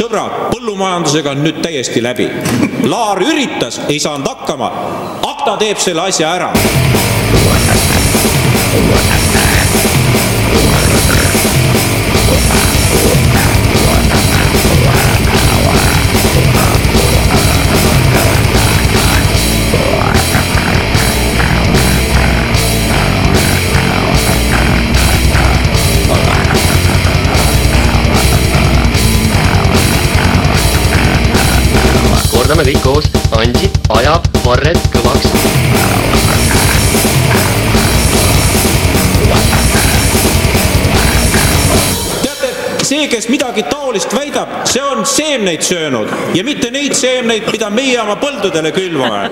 sõbrad, põllumajandusega on nüüd täiesti läbi. Laar üritas, ei saanud hakkama. Akta teeb selle asja ära kordame kõik koos, Ansip ajab Varret kõvaks. teate, see, kes midagi taolist väidab, see on seemneid söönud. Ja mitte neid seemneid, mida meie oma põldudele külvame